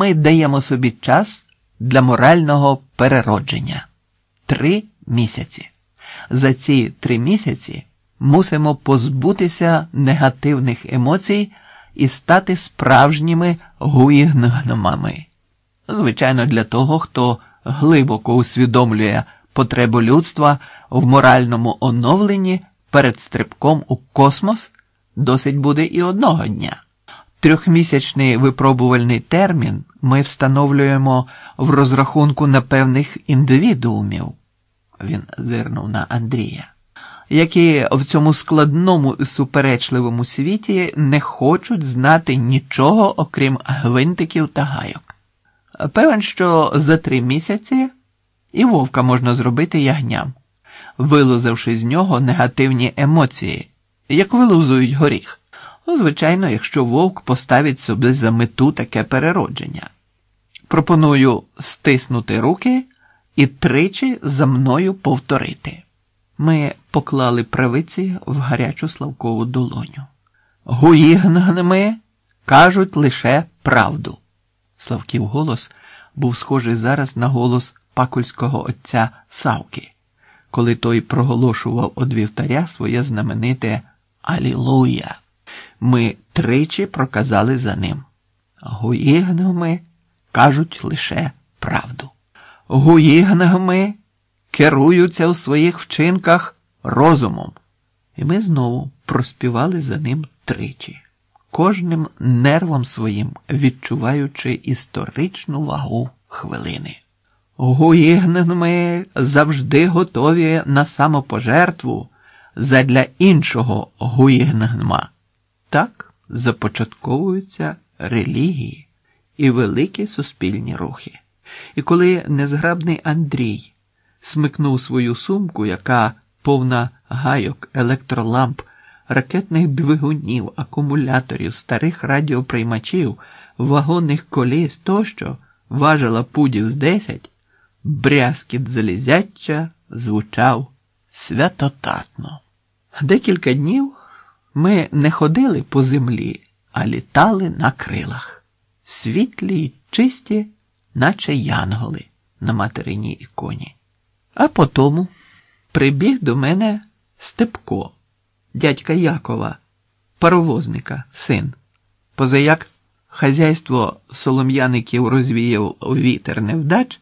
Ми даємо собі час для морального переродження три місяці. За ці три місяці мусимо позбутися негативних емоцій і стати справжніми гуїгномами. Звичайно, для того, хто глибоко усвідомлює потребу людства в моральному оновленні перед стрибком у космос, досить буде і одного дня. Трьохмісячний випробувальний термін ми встановлюємо в розрахунку на певних індивідуумів. Він зирнув на Андрія, які в цьому складному і суперечливому світі не хочуть знати нічого, окрім гвинтиків та гайок. Певен, що за три місяці і вовка можна зробити ягням, вилузавши з нього негативні емоції, як вилузують горіх. Ну, звичайно, якщо вовк поставить собі за мету таке переродження. Пропоную стиснути руки і тричі за мною повторити. Ми поклали правиці в гарячу Славкову долоню. Гуїгнами кажуть лише правду. Славків голос був схожий зараз на голос пакульського отця Савки, коли той проголошував од вівтаря своє знамените Алілуя. Ми тричі проказали за ним. Гуїгнами кажуть лише правду. Гуїгнами керуються у своїх вчинках розумом. І ми знову проспівали за ним тричі, кожним нервом своїм відчуваючи історичну вагу хвилини. Гуїгнами завжди готові на самопожертву задля іншого гуїгнма. Так започатковуються релігії і великі суспільні рухи. І коли незграбний Андрій смикнув свою сумку, яка повна гайок, електроламп, ракетних двигунів, акумуляторів, старих радіоприймачів, вагонних коліс тощо важила пудів з десять, брязкіт залізяча звучав святотатно. Декілька днів ми не ходили по землі, а літали на крилах, світлі й чисті, наче янголи на материній іконі. А потому прибіг до мене Степко, дядька Якова, паровозника, син. Позаяк хазяйство солом'яників розвіяв вітер невдач,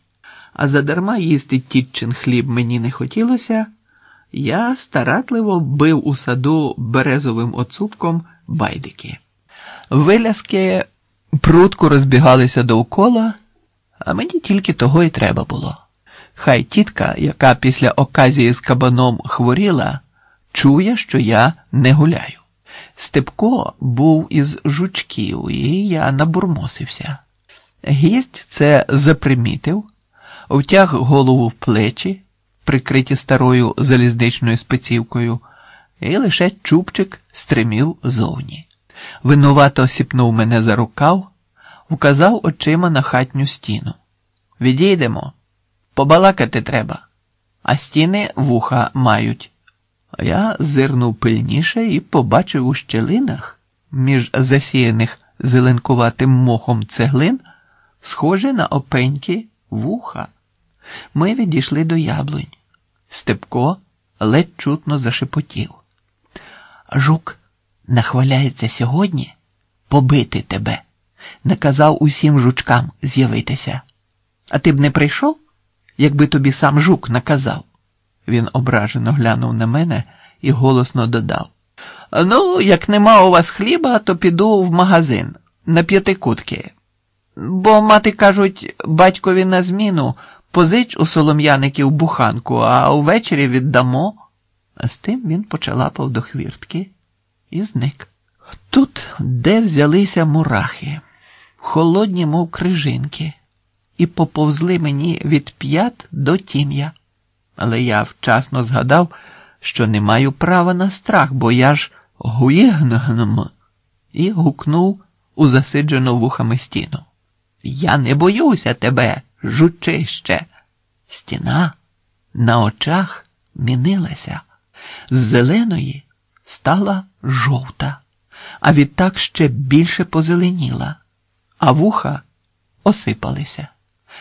а задарма їсти тітчин хліб мені не хотілося. Я старатливо бив у саду березовим оцупком байдики. Виляски прутко розбігалися довкола, а мені тільки того й треба було. Хай тітка, яка після оказії з кабаном хворіла, чує, що я не гуляю. Степко був із жучків, і я набурмосився. Гість це запримітив, втяг голову в плечі прикриті старою залізничною спецівкою, і лише чубчик стримів зовні. Винувато сіпнув мене за рукав, вказав очима на хатню стіну. Відійдемо, побалакати треба, а стіни вуха мають. Я зирнув пильніше і побачив у щелинах між засіяних зеленкуватим мохом цеглин, схожі на опеньки вуха. Ми відійшли до яблунь. Степко ледь чутно зашепотів. Жук нахваляється сьогодні побити тебе. Наказав усім жучкам з'явитися. А ти б не прийшов, якби тобі сам жук наказав. Він ображено глянув на мене і голосно додав. Ну, як нема у вас хліба, то піду в магазин на п'ятикутки. Бо, мати кажуть, батькові на зміну. Позич у солом'яників буханку, а увечері віддамо. А з тим він почалапав до хвіртки і зник. Тут, де взялися мурахи, холодні, мов крижинки, і поповзли мені від п'ят до тім'я. Але я вчасно згадав, що не маю права на страх, бо я ж гуєгнагном, і гукнув у засиджену вухами стіну. Я не боюся тебе жучище. Стіна на очах мінилася, з зеленої стала жовта, а відтак ще більше позеленіла, а вуха осипалися.